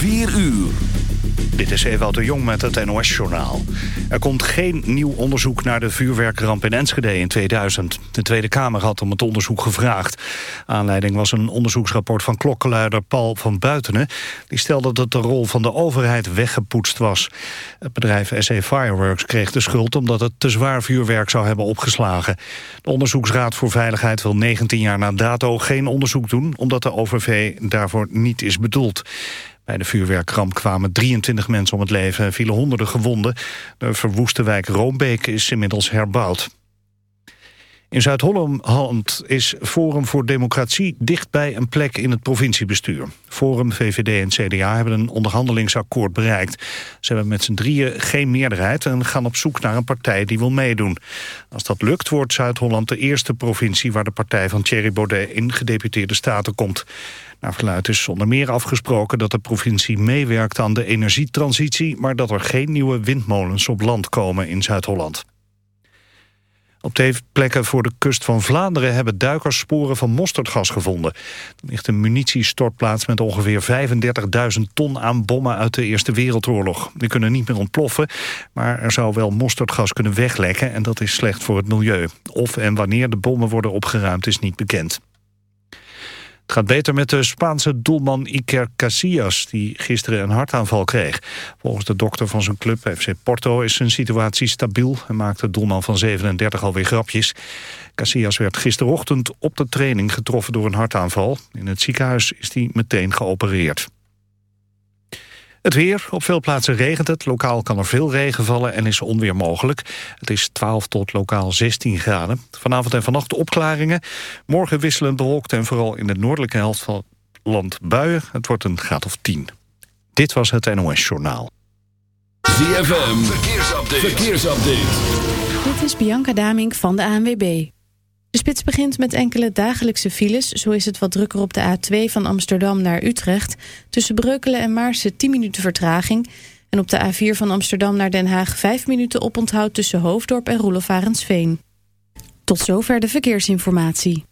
4 uur. Dit is Ewout de Jong met het NOS-journaal. Er komt geen nieuw onderzoek naar de vuurwerkramp in Enschede in 2000. De Tweede Kamer had om het onderzoek gevraagd. Aanleiding was een onderzoeksrapport van klokkenluider Paul van Buitenen. Die stelde dat de rol van de overheid weggepoetst was. Het bedrijf SE Fireworks kreeg de schuld omdat het te zwaar vuurwerk zou hebben opgeslagen. De Onderzoeksraad voor Veiligheid wil 19 jaar na dato geen onderzoek doen... omdat de OVV daarvoor niet is bedoeld. Bij de vuurwerkramp kwamen 23 mensen om het leven en vielen honderden gewonden. De verwoeste wijk Roombeek is inmiddels herbouwd. In Zuid-Holland is Forum voor Democratie dichtbij een plek in het provinciebestuur. Forum, VVD en CDA hebben een onderhandelingsakkoord bereikt. Ze hebben met z'n drieën geen meerderheid en gaan op zoek naar een partij die wil meedoen. Als dat lukt wordt Zuid-Holland de eerste provincie waar de partij van Thierry Baudet in gedeputeerde staten komt. Naar verluid is onder meer afgesproken dat de provincie meewerkt aan de energietransitie, maar dat er geen nieuwe windmolens op land komen in Zuid-Holland. Op twee plekken voor de kust van Vlaanderen hebben duikers sporen van mosterdgas gevonden. Er ligt een munitiestortplaats met ongeveer 35.000 ton aan bommen uit de Eerste Wereldoorlog. Die kunnen niet meer ontploffen, maar er zou wel mosterdgas kunnen weglekken en dat is slecht voor het milieu. Of en wanneer de bommen worden opgeruimd is niet bekend. Het gaat beter met de Spaanse doelman Iker Casillas... die gisteren een hartaanval kreeg. Volgens de dokter van zijn club FC Porto is zijn situatie stabiel... en maakt de doelman van 37 alweer grapjes. Casillas werd gisterochtend op de training getroffen door een hartaanval. In het ziekenhuis is hij meteen geopereerd. Het weer. Op veel plaatsen regent het. Lokaal kan er veel regen vallen en is onweer mogelijk. Het is 12 tot lokaal 16 graden. Vanavond en vannacht opklaringen. Morgen wisselend bewolkt en vooral in de noordelijke helft van het land buien. Het wordt een graad of 10. Dit was het NOS Journaal. ZFM. Verkeersupdate. Verkeersupdate. Dit is Bianca Damink van de ANWB. De spits begint met enkele dagelijkse files. Zo is het wat drukker op de A2 van Amsterdam naar Utrecht. Tussen Breukelen en Maarsen 10 minuten vertraging. En op de A4 van Amsterdam naar Den Haag 5 minuten oponthoud... tussen Hoofddorp en Roelofarensveen. Tot zover de verkeersinformatie.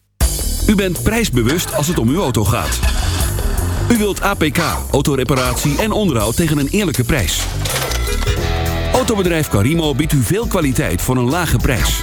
U bent prijsbewust als het om uw auto gaat. U wilt APK, autoreparatie en onderhoud tegen een eerlijke prijs. Autobedrijf Carimo biedt u veel kwaliteit voor een lage prijs.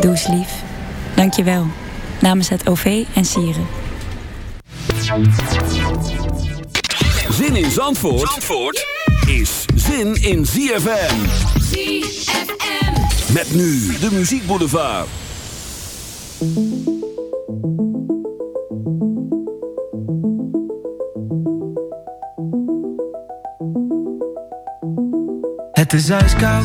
Doe eens lief. Dank je wel. Namens het OV en Sieren. Zin in Zandvoort, Zandvoort is zin in ZFM. ZFM. Met nu de Muziek Boulevard. Het is ijskoud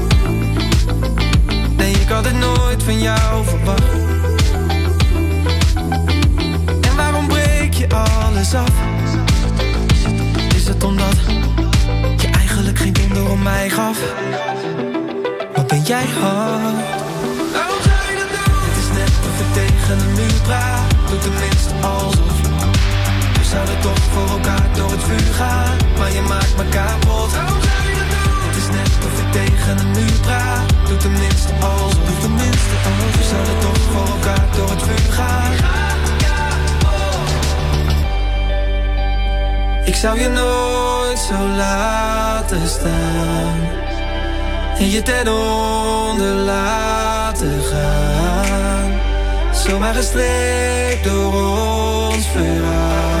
had het nooit van jou verwacht En waarom breek je alles af? Is het omdat je eigenlijk geen donder om mij gaf? Wat ben jij hard Waarom zou je doen? Het is net of ik tegen een muur praat Doe tenminste alsof We zouden toch voor elkaar door het vuur gaan Maar je maakt me kapot net of ik tegen een muur praat Doe tenminste alsof Doe tenminste alsof We zouden toch voor elkaar door het vuur gaan Ik zou je nooit zo laten staan en je ten onder laten gaan. Zomaar gestreept door ons verhaal.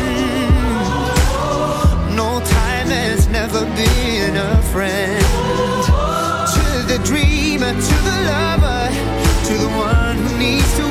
Never been a friend. To the dreamer, to the lover, to the one who needs to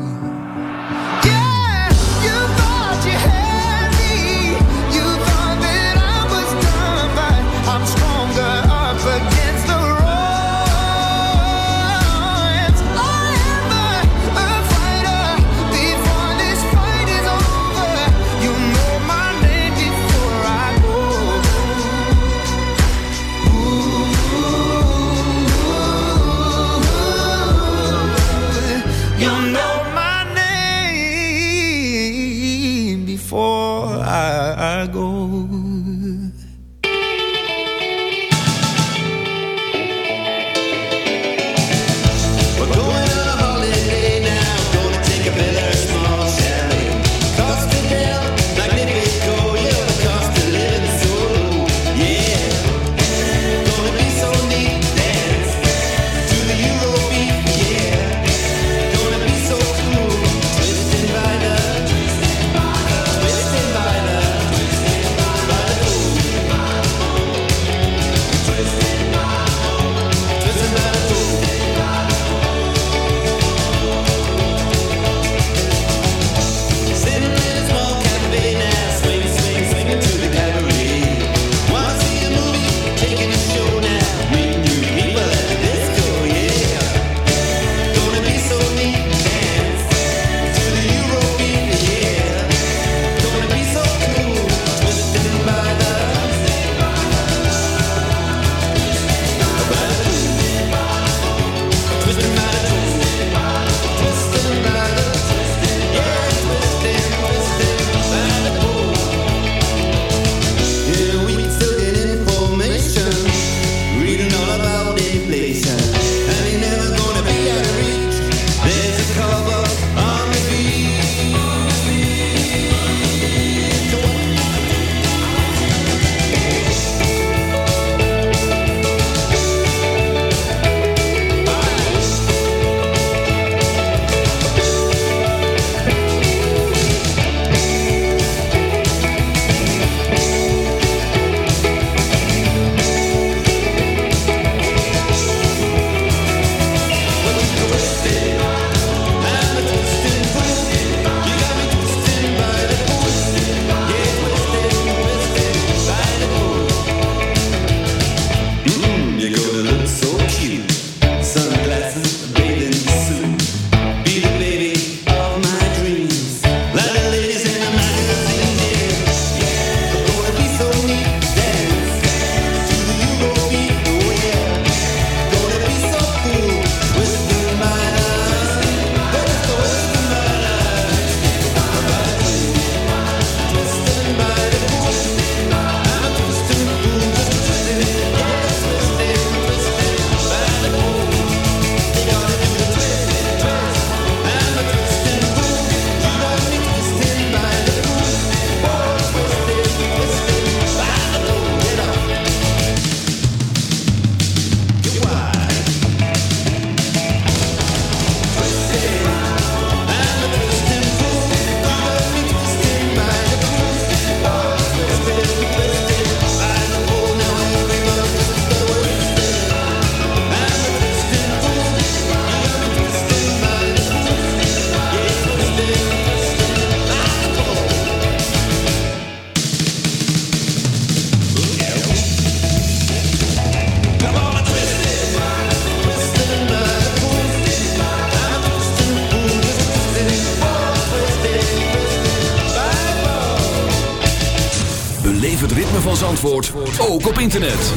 Het ritme van Zandvoort, ook op internet.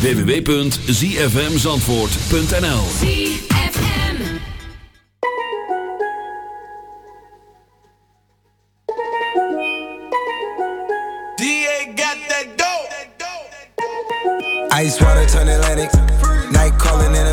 www.zfmzandvoort.nl DA got that dope. Ice water turn Atlantic.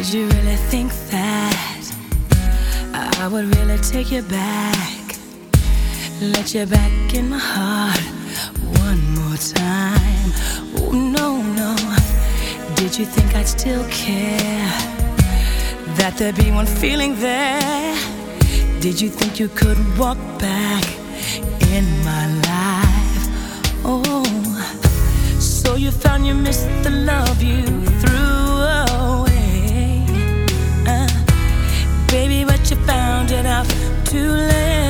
Did you really think that I would really take you back? Let you back in my heart one more time. Oh, no, no. Did you think I'd still care? That there'd be one feeling there? Did you think you could walk back in my life? Oh, so you found you missed the love you you found it out too late,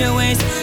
your ways.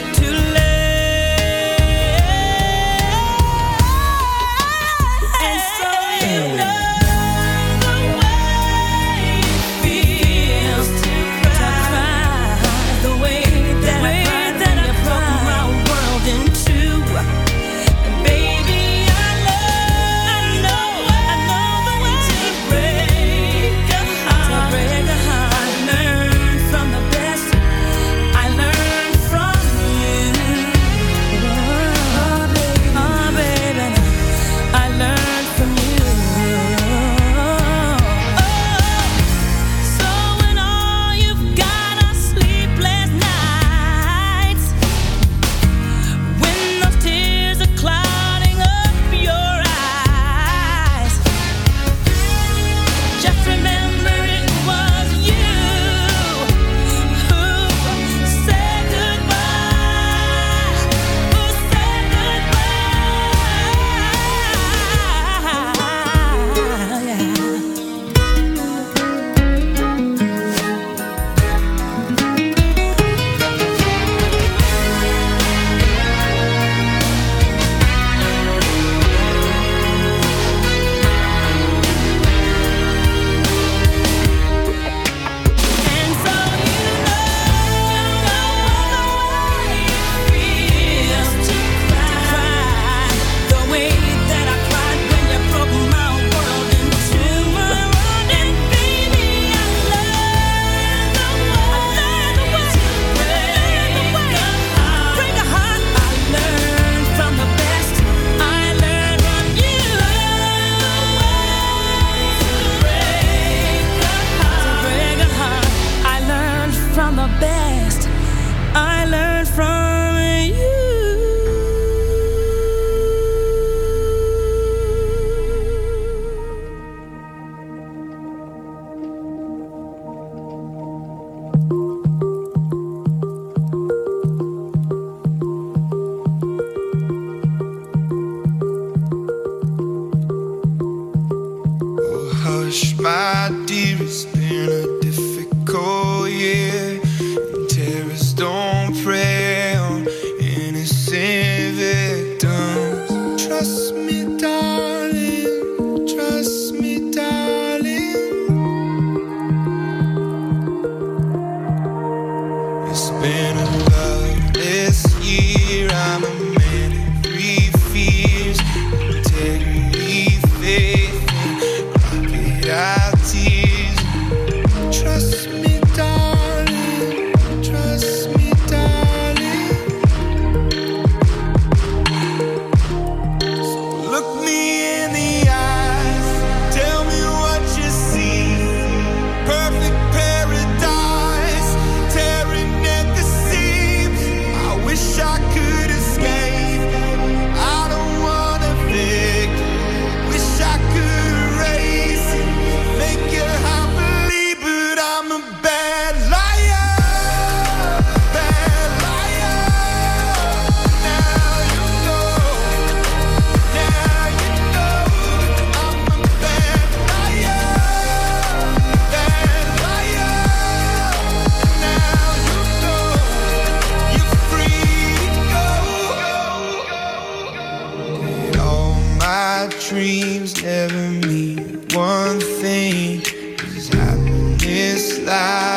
one thing is happiness lies.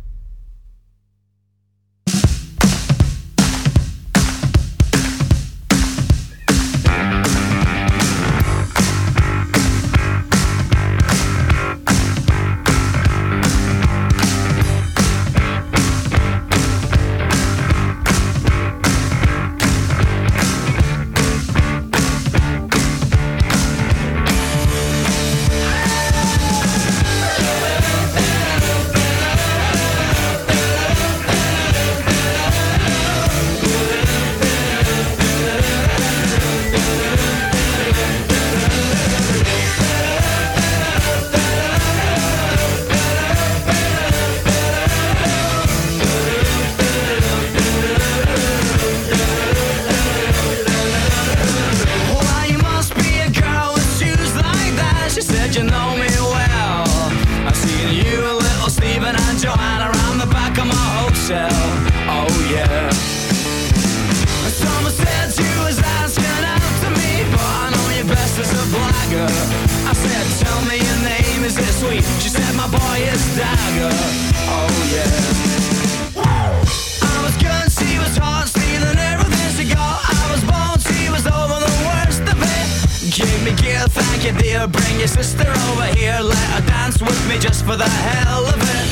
Sister over here, let her dance with me just for the hell of it.